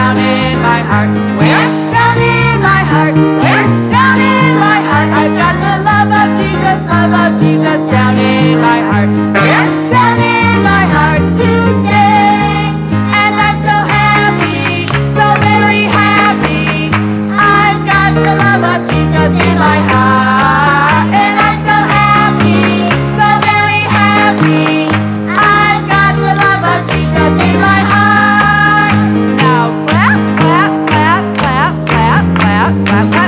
down in my heart. Down in my heart. Where? Down in my heart. I've got the love of Jesus, love of Jesus down in my heart. Where? Down in my heart to stay. And I'm so happy, so very happy. I've got the love of Jesus in my heart. why, why.